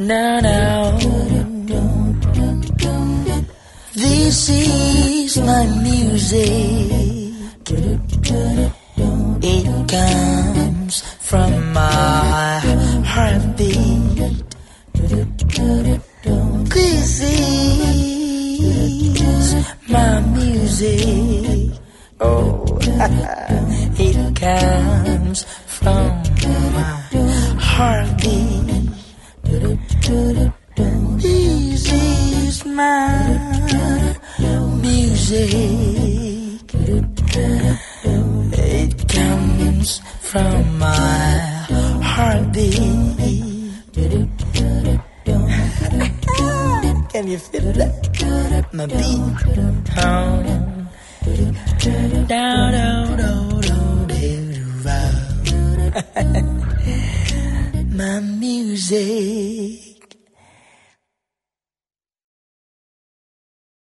Now, now, this is my music. It comes from my heartbeat. Music. Oh, it comes from my heartbeat. This is my music. It comes from my Can you feel that? My beat. Oh. Down, down, down, down, down. My music.